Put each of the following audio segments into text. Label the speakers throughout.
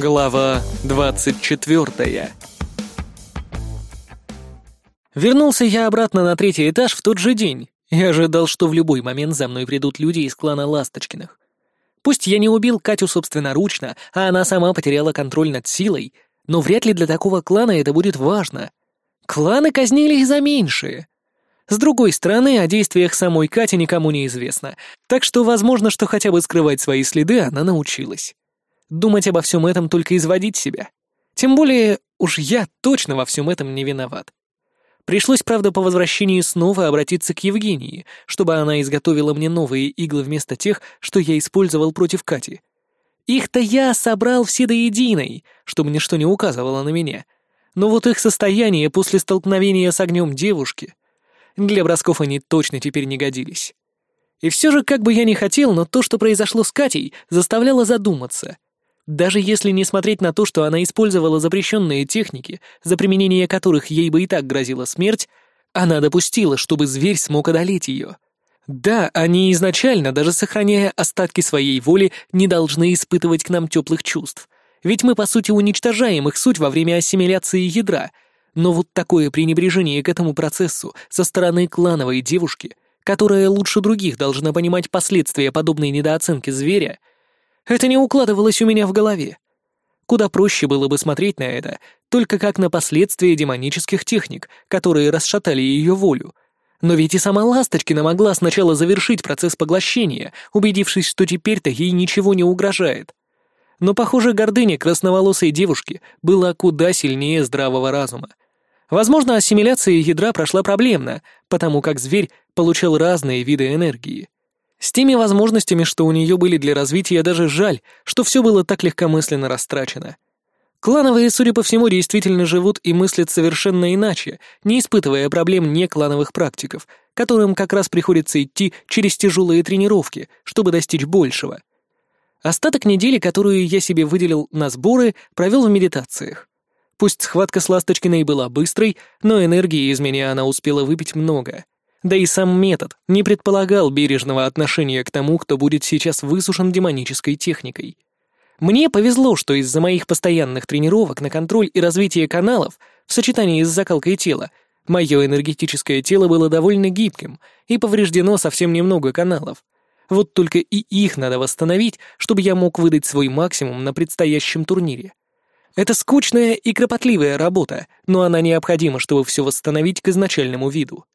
Speaker 1: Глава 24 Вернулся я обратно на третий этаж в тот же день и ожидал, что в любой момент за мной придут люди из клана Ласточкиных. Пусть я не убил Катю собственноручно, а она сама потеряла контроль над силой, но вряд ли для такого клана это будет важно. Кланы казнили и за меньшие. С другой стороны, о действиях самой Кати никому не известно, так что возможно, что хотя бы скрывать свои следы она научилась. Думать обо всем этом только изводить себя. Тем более, уж я точно во всем этом не виноват. Пришлось, правда, по возвращении снова обратиться к Евгении, чтобы она изготовила мне новые иглы вместо тех, что я использовал против Кати. Их-то я собрал все до единой, чтобы ничто не указывало на меня. Но вот их состояние после столкновения с огнем девушки... Для бросков они точно теперь не годились. И все же, как бы я ни хотел, но то, что произошло с Катей, заставляло задуматься. Даже если не смотреть на то, что она использовала запрещенные техники, за применение которых ей бы и так грозила смерть, она допустила, чтобы зверь смог одолеть ее. Да, они изначально, даже сохраняя остатки своей воли, не должны испытывать к нам теплых чувств. Ведь мы, по сути, уничтожаем их суть во время ассимиляции ядра. Но вот такое пренебрежение к этому процессу со стороны клановой девушки, которая лучше других должна понимать последствия подобной недооценки зверя — это не укладывалось у меня в голове. Куда проще было бы смотреть на это, только как на последствия демонических техник, которые расшатали ее волю. Но ведь и сама Ласточкина могла сначала завершить процесс поглощения, убедившись, что теперь-то ей ничего не угрожает. Но, похоже, гордыня красноволосой девушки была куда сильнее здравого разума. Возможно, ассимиляция ядра прошла проблемно, потому как зверь получал разные виды энергии. С теми возможностями, что у нее были для развития, даже жаль, что все было так легкомысленно растрачено. Клановые, судя по всему, действительно живут и мыслят совершенно иначе, не испытывая проблем неклановых практиков, которым как раз приходится идти через тяжелые тренировки, чтобы достичь большего. Остаток недели, которую я себе выделил на сборы, провел в медитациях. Пусть схватка с Ласточкиной была быстрой, но энергии из меня она успела выпить много. Да и сам метод не предполагал бережного отношения к тому, кто будет сейчас высушен демонической техникой. Мне повезло, что из-за моих постоянных тренировок на контроль и развитие каналов в сочетании с закалкой тела мое энергетическое тело было довольно гибким и повреждено совсем немного каналов. Вот только и их надо восстановить, чтобы я мог выдать свой максимум на предстоящем турнире. Это скучная и кропотливая работа, но она необходима, чтобы все восстановить к изначальному виду.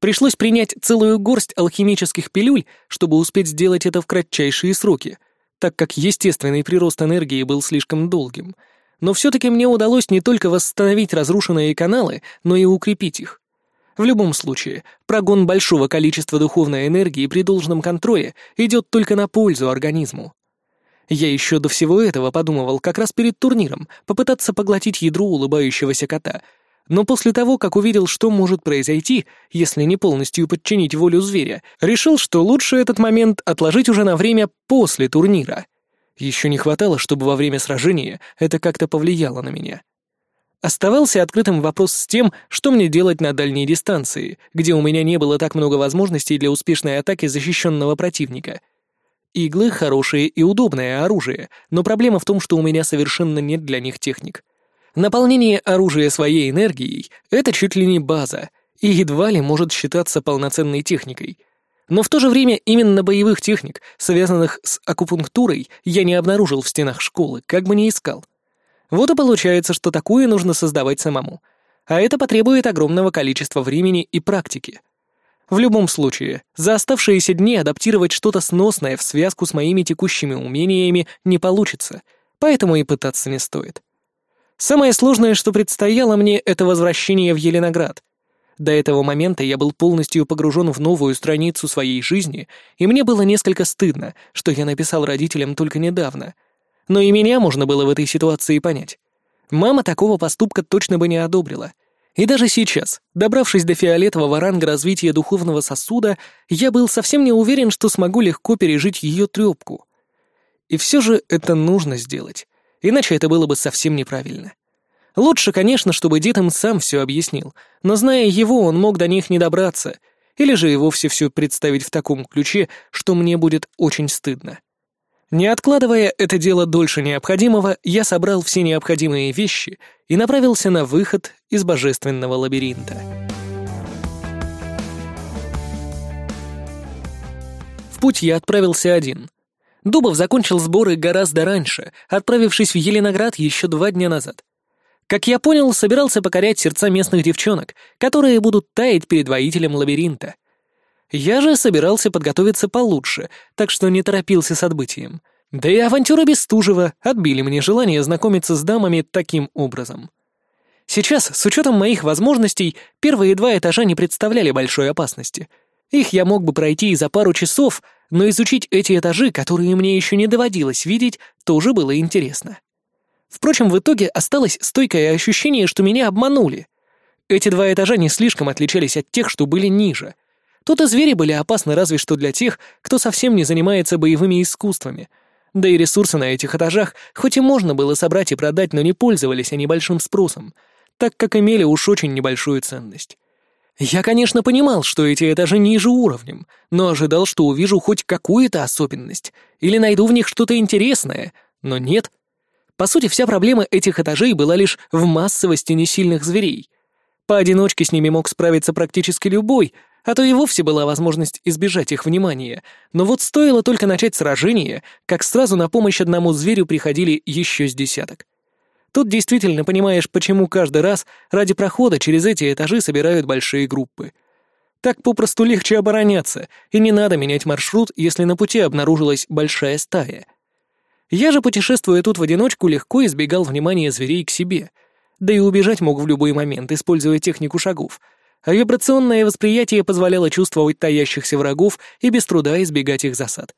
Speaker 1: Пришлось принять целую горсть алхимических пилюль, чтобы успеть сделать это в кратчайшие сроки, так как естественный прирост энергии был слишком долгим. Но все-таки мне удалось не только восстановить разрушенные каналы, но и укрепить их. В любом случае, прогон большого количества духовной энергии при должном контроле идет только на пользу организму. Я еще до всего этого подумывал как раз перед турниром попытаться поглотить ядро улыбающегося кота — но после того, как увидел, что может произойти, если не полностью подчинить волю зверя, решил, что лучше этот момент отложить уже на время после турнира. Еще не хватало, чтобы во время сражения это как-то повлияло на меня. Оставался открытым вопрос с тем, что мне делать на дальней дистанции, где у меня не было так много возможностей для успешной атаки защищенного противника. Иглы — хорошее и удобное оружие, но проблема в том, что у меня совершенно нет для них техник — Наполнение оружия своей энергией — это чуть ли не база, и едва ли может считаться полноценной техникой. Но в то же время именно боевых техник, связанных с акупунктурой, я не обнаружил в стенах школы, как бы ни искал. Вот и получается, что такое нужно создавать самому. А это потребует огромного количества времени и практики. В любом случае, за оставшиеся дни адаптировать что-то сносное в связку с моими текущими умениями не получится, поэтому и пытаться не стоит. Самое сложное, что предстояло мне, это возвращение в Еленоград. До этого момента я был полностью погружен в новую страницу своей жизни, и мне было несколько стыдно, что я написал родителям только недавно. Но и меня можно было в этой ситуации понять. Мама такого поступка точно бы не одобрила. И даже сейчас, добравшись до фиолетового ранга развития духовного сосуда, я был совсем не уверен, что смогу легко пережить ее трёпку. И все же это нужно сделать. Иначе это было бы совсем неправильно. Лучше, конечно, чтобы дед им сам все объяснил, но зная его, он мог до них не добраться, или же и вовсе все представить в таком ключе, что мне будет очень стыдно. Не откладывая это дело дольше необходимого, я собрал все необходимые вещи и направился на выход из божественного лабиринта. В путь я отправился один. Дубов закончил сборы гораздо раньше, отправившись в Еленоград еще два дня назад. Как я понял, собирался покорять сердца местных девчонок, которые будут таять перед воителем лабиринта. Я же собирался подготовиться получше, так что не торопился с отбытием. Да и авантюры Бестужева отбили мне желание знакомиться с дамами таким образом. Сейчас, с учетом моих возможностей, первые два этажа не представляли большой опасности. Их я мог бы пройти и за пару часов, но изучить эти этажи, которые мне еще не доводилось видеть, тоже было интересно. Впрочем, в итоге осталось стойкое ощущение, что меня обманули. Эти два этажа не слишком отличались от тех, что были ниже — Тут и звери были опасны разве что для тех, кто совсем не занимается боевыми искусствами. Да и ресурсы на этих этажах хоть и можно было собрать и продать, но не пользовались они большим спросом, так как имели уж очень небольшую ценность. Я, конечно, понимал, что эти этажи ниже уровнем, но ожидал, что увижу хоть какую-то особенность или найду в них что-то интересное, но нет. По сути, вся проблема этих этажей была лишь в массовости несильных зверей. Поодиночке с ними мог справиться практически любой, а то и вовсе была возможность избежать их внимания. Но вот стоило только начать сражение, как сразу на помощь одному зверю приходили еще с десяток. Тут действительно понимаешь, почему каждый раз ради прохода через эти этажи собирают большие группы. Так попросту легче обороняться, и не надо менять маршрут, если на пути обнаружилась большая стая. Я же, путешествуя тут в одиночку, легко избегал внимания зверей к себе. Да и убежать мог в любой момент, используя технику шагов — а вибрационное восприятие позволяло чувствовать таящихся врагов и без труда избегать их засад.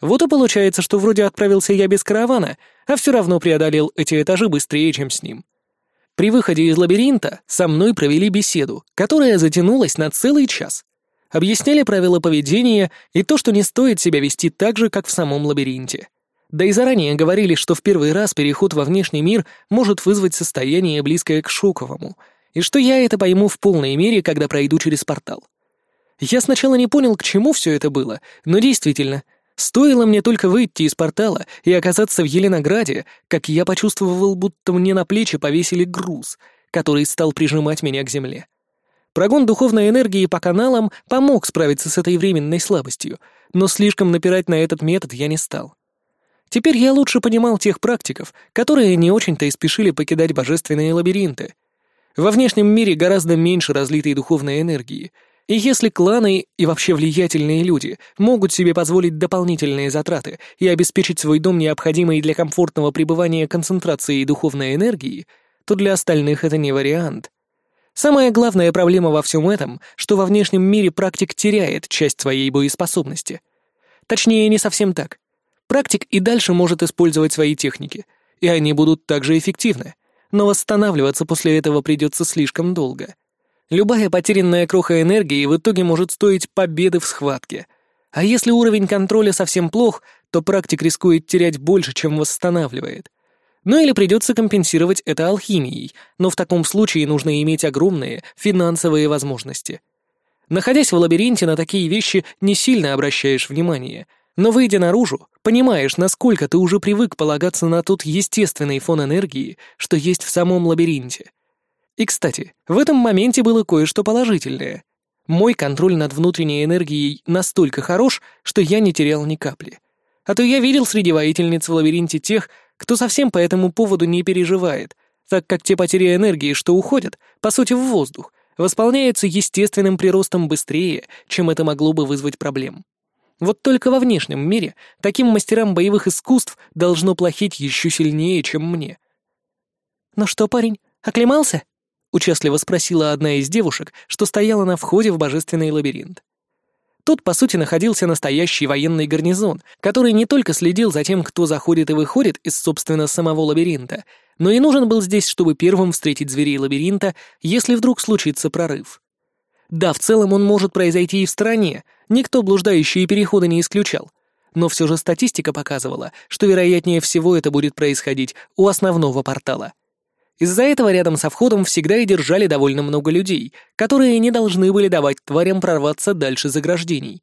Speaker 1: Вот и получается, что вроде отправился я без каравана, а все равно преодолел эти этажи быстрее, чем с ним. При выходе из лабиринта со мной провели беседу, которая затянулась на целый час. Объясняли правила поведения и то, что не стоит себя вести так же, как в самом лабиринте. Да и заранее говорили, что в первый раз переход во внешний мир может вызвать состояние, близкое к шоковому — и что я это пойму в полной мере, когда пройду через портал. Я сначала не понял, к чему все это было, но действительно, стоило мне только выйти из портала и оказаться в Еленограде, как я почувствовал, будто мне на плечи повесили груз, который стал прижимать меня к земле. Прогон духовной энергии по каналам помог справиться с этой временной слабостью, но слишком напирать на этот метод я не стал. Теперь я лучше понимал тех практиков, которые не очень-то и спешили покидать божественные лабиринты — во внешнем мире гораздо меньше разлитой духовной энергии, и если кланы и вообще влиятельные люди могут себе позволить дополнительные затраты и обеспечить свой дом необходимой для комфортного пребывания концентрацией духовной энергии, то для остальных это не вариант. Самая главная проблема во всем этом, что во внешнем мире практик теряет часть своей боеспособности. Точнее, не совсем так. Практик и дальше может использовать свои техники, и они будут также эффективны — но восстанавливаться после этого придется слишком долго. Любая потерянная кроха энергии в итоге может стоить победы в схватке. А если уровень контроля совсем плох, то практик рискует терять больше, чем восстанавливает. Ну или придется компенсировать это алхимией, но в таком случае нужно иметь огромные финансовые возможности. Находясь в лабиринте, на такие вещи не сильно обращаешь внимание, но выйдя наружу, понимаешь, насколько ты уже привык полагаться на тот естественный фон энергии, что есть в самом лабиринте. И, кстати, в этом моменте было кое-что положительное. Мой контроль над внутренней энергией настолько хорош, что я не терял ни капли. А то я видел среди воительниц в лабиринте тех, кто совсем по этому поводу не переживает, так как те потери энергии, что уходят, по сути, в воздух, восполняются естественным приростом быстрее, чем это могло бы вызвать проблем. Вот только во внешнем мире таким мастерам боевых искусств должно плохить еще сильнее, чем мне. «Ну что, парень, оклемался?» — участливо спросила одна из девушек, что стояла на входе в божественный лабиринт. Тут, по сути, находился настоящий военный гарнизон, который не только следил за тем, кто заходит и выходит из, собственно, самого лабиринта, но и нужен был здесь, чтобы первым встретить зверей лабиринта, если вдруг случится прорыв. Да, в целом он может произойти и в стране, никто блуждающие переходы не исключал. Но все же статистика показывала, что вероятнее всего это будет происходить у основного портала. Из-за этого рядом со входом всегда и держали довольно много людей, которые не должны были давать тварям прорваться дальше заграждений.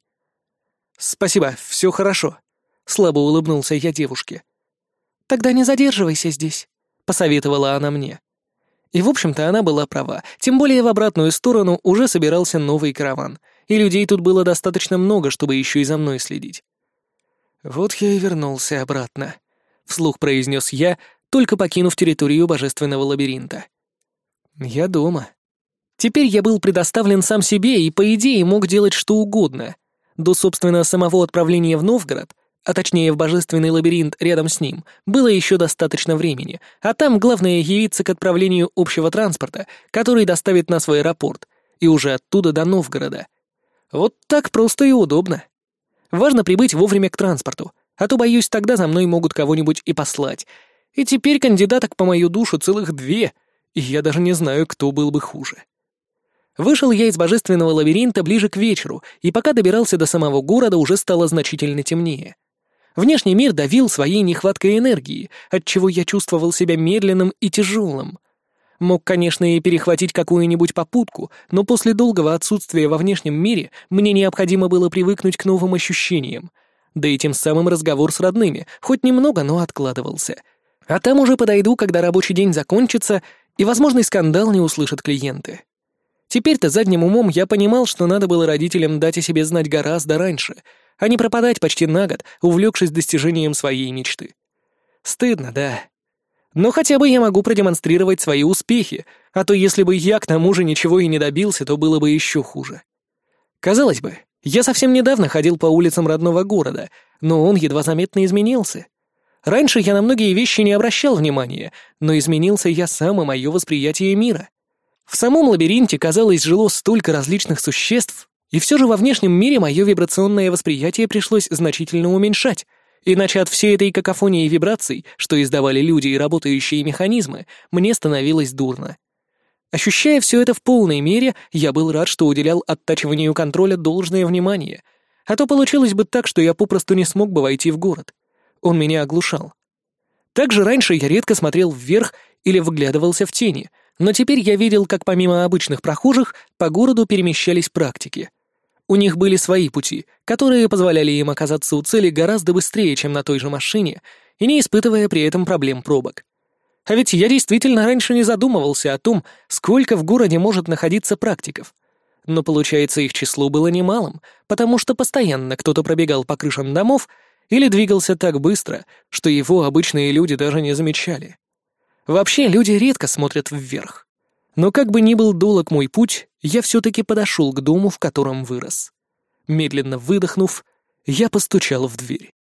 Speaker 1: «Спасибо, все хорошо», — слабо улыбнулся я девушке. «Тогда не задерживайся здесь», — посоветовала она мне. И, в общем-то, она была права, тем более в обратную сторону уже собирался новый караван, и людей тут было достаточно много, чтобы еще и за мной следить. «Вот я и вернулся обратно», — вслух произнес я, только покинув территорию божественного лабиринта. «Я дома». Теперь я был предоставлен сам себе и, по идее, мог делать что угодно. До, собственно, самого отправления в Новгород — а точнее в божественный лабиринт рядом с ним, было еще достаточно времени, а там главное явиться к отправлению общего транспорта, который доставит нас в аэропорт, и уже оттуда до Новгорода. Вот так просто и удобно. Важно прибыть вовремя к транспорту, а то, боюсь, тогда за мной могут кого-нибудь и послать. И теперь кандидаток по мою душу целых две, и я даже не знаю, кто был бы хуже. Вышел я из божественного лабиринта ближе к вечеру, и пока добирался до самого города, уже стало значительно темнее. Внешний мир давил своей нехваткой энергии, отчего я чувствовал себя медленным и тяжелым. Мог, конечно, и перехватить какую-нибудь попутку, но после долгого отсутствия во внешнем мире мне необходимо было привыкнуть к новым ощущениям. Да и тем самым разговор с родными, хоть немного, но откладывался. А там уже подойду, когда рабочий день закончится, и возможный скандал не услышат клиенты. Теперь-то задним умом я понимал, что надо было родителям дать о себе знать гораздо раньше — а не пропадать почти на год, увлекшись достижением своей мечты. Стыдно, да. Но хотя бы я могу продемонстрировать свои успехи, а то если бы я к тому же ничего и не добился, то было бы еще хуже. Казалось бы, я совсем недавно ходил по улицам родного города, но он едва заметно изменился. Раньше я на многие вещи не обращал внимания, но изменился я сам и мое восприятие мира. В самом лабиринте, казалось, жило столько различных существ, и все же во внешнем мире мое вибрационное восприятие пришлось значительно уменьшать, иначе от всей этой какофонии вибраций, что издавали люди и работающие механизмы, мне становилось дурно. Ощущая все это в полной мере, я был рад, что уделял оттачиванию контроля должное внимание, а то получилось бы так, что я попросту не смог бы войти в город. Он меня оглушал. Также раньше я редко смотрел вверх или выглядывался в тени, но теперь я видел, как помимо обычных прохожих по городу перемещались практики — у них были свои пути, которые позволяли им оказаться у цели гораздо быстрее, чем на той же машине, и не испытывая при этом проблем пробок. А ведь я действительно раньше не задумывался о том, сколько в городе может находиться практиков. Но, получается, их число было немалым, потому что постоянно кто-то пробегал по крышам домов или двигался так быстро, что его обычные люди даже не замечали. Вообще, люди редко смотрят вверх. Но как бы ни был долг мой путь, я все-таки подошел к дому, в котором вырос. Медленно выдохнув, я постучал в дверь.